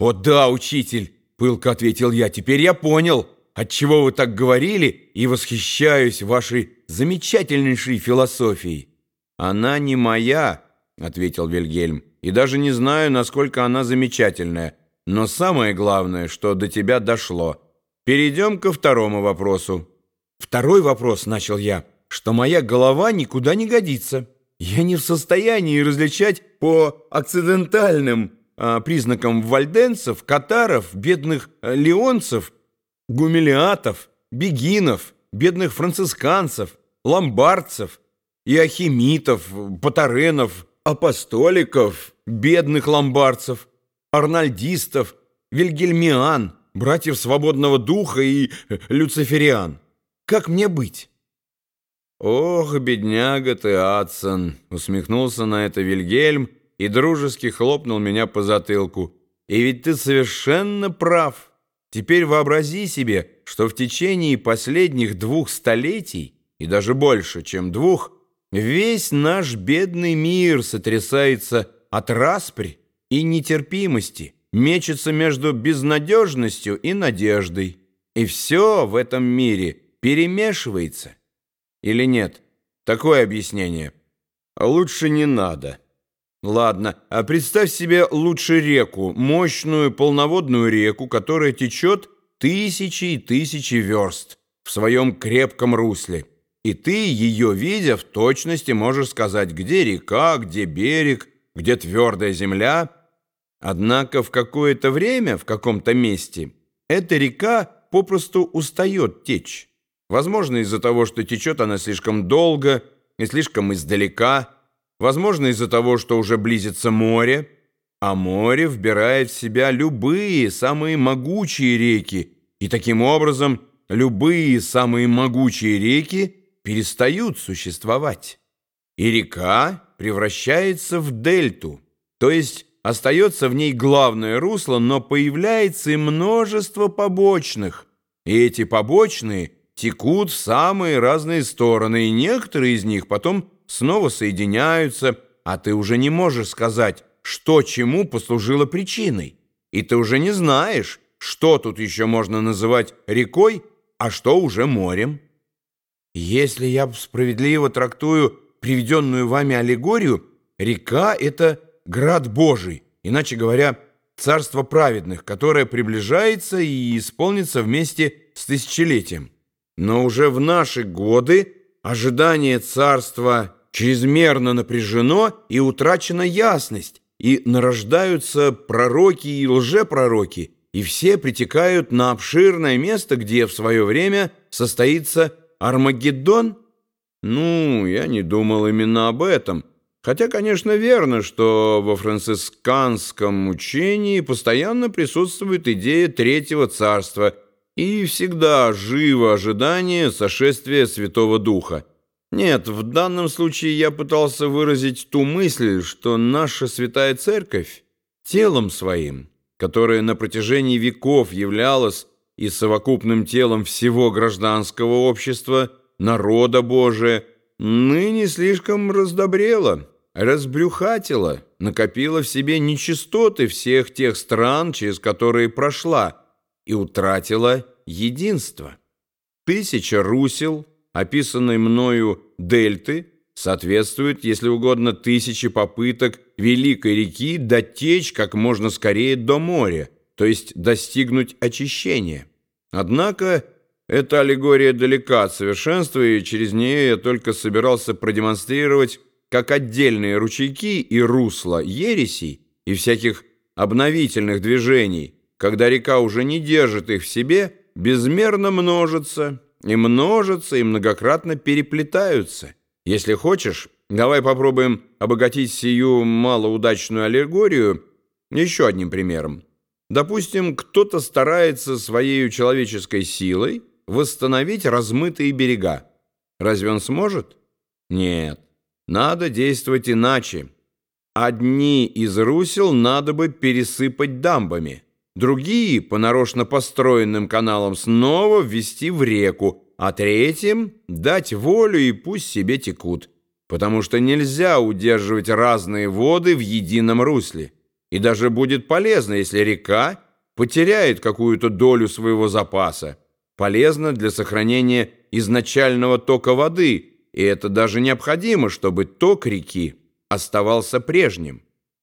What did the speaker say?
«О да, учитель!» — пылко ответил я. «Теперь я понял, отчего вы так говорили, и восхищаюсь вашей замечательнейшей философией». «Она не моя», — ответил Вильгельм, «и даже не знаю, насколько она замечательная. Но самое главное, что до тебя дошло. Перейдем ко второму вопросу». «Второй вопрос», — начал я, — «что моя голова никуда не годится. Я не в состоянии различать по акцидентальным а, признакам вальденцев, катаров, бедных а, леонцев, гумилиатов, бегинов, бедных францисканцев, ломбардцев, иохимитов, патаренов, апостоликов, бедных ломбардцев, арнальдистов, вильгельмиан, братьев свободного духа и люцифериан. Как мне быть? «Ох, бедняга ты, Адсон!» — усмехнулся на это Вильгельм и дружески хлопнул меня по затылку. «И ведь ты совершенно прав. Теперь вообрази себе, что в течение последних двух столетий, и даже больше, чем двух, весь наш бедный мир сотрясается от распри и нетерпимости, мечется между безнадежностью и надеждой. И все в этом мире перемешивается». Или нет? Такое объяснение. Лучше не надо. Ладно, а представь себе лучше реку, мощную полноводную реку, которая течет тысячи и тысячи верст в своем крепком русле. И ты, ее видя, в точности можешь сказать, где река, где берег, где твердая земля. Однако в какое-то время, в каком-то месте, эта река попросту устает течь. Возможно, из-за того, что течет она слишком долго и слишком издалека. Возможно, из-за того, что уже близится море. А море вбирает в себя любые самые могучие реки. И таким образом любые самые могучие реки перестают существовать. И река превращается в дельту, то есть остается в ней главное русло, но появляется и множество побочных. И эти побочные – текут в самые разные стороны, и некоторые из них потом снова соединяются, а ты уже не можешь сказать, что чему послужило причиной. И ты уже не знаешь, что тут еще можно называть рекой, а что уже морем. Если я справедливо трактую приведенную вами аллегорию, река — это град Божий, иначе говоря, царство праведных, которое приближается и исполнится вместе с тысячелетием. Но уже в наши годы ожидание царства чрезмерно напряжено и утрачена ясность, и нарождаются пророки и лжепророки, и все притекают на обширное место, где в свое время состоится Армагеддон? Ну, я не думал именно об этом. Хотя, конечно, верно, что во францисканском учении постоянно присутствует идея Третьего Царства – и всегда живо ожидание сошествия Святого Духа. Нет, в данном случае я пытался выразить ту мысль, что наша Святая Церковь телом своим, которое на протяжении веков являлось и совокупным телом всего гражданского общества, народа Божия, ныне слишком раздобрела, разбрюхатила, накопила в себе нечистоты всех тех стран, через которые прошла, и утратила единство. Тысяча русел, описанной мною дельты, соответствует, если угодно, тысяче попыток великой реки дотечь как можно скорее до моря, то есть достигнуть очищения. Однако эта аллегория далека от совершенства, и через нее я только собирался продемонстрировать, как отдельные ручейки и русла ересей и всяких обновительных движений – когда река уже не держит их в себе, безмерно множатся, и множатся, и многократно переплетаются. Если хочешь, давай попробуем обогатить сию малоудачную аллегорию еще одним примером. Допустим, кто-то старается своей человеческой силой восстановить размытые берега. Разве он сможет? Нет. Надо действовать иначе. Одни из русел надо бы пересыпать дамбами. Другие, по нарочно построенным каналам, снова ввести в реку, а третьим дать волю и пусть себе текут, потому что нельзя удерживать разные воды в едином русле. и даже будет полезно, если река потеряет какую-то долю своего запаса. Полезно для сохранения изначального тока воды, и это даже необходимо, чтобы ток реки оставался прежним.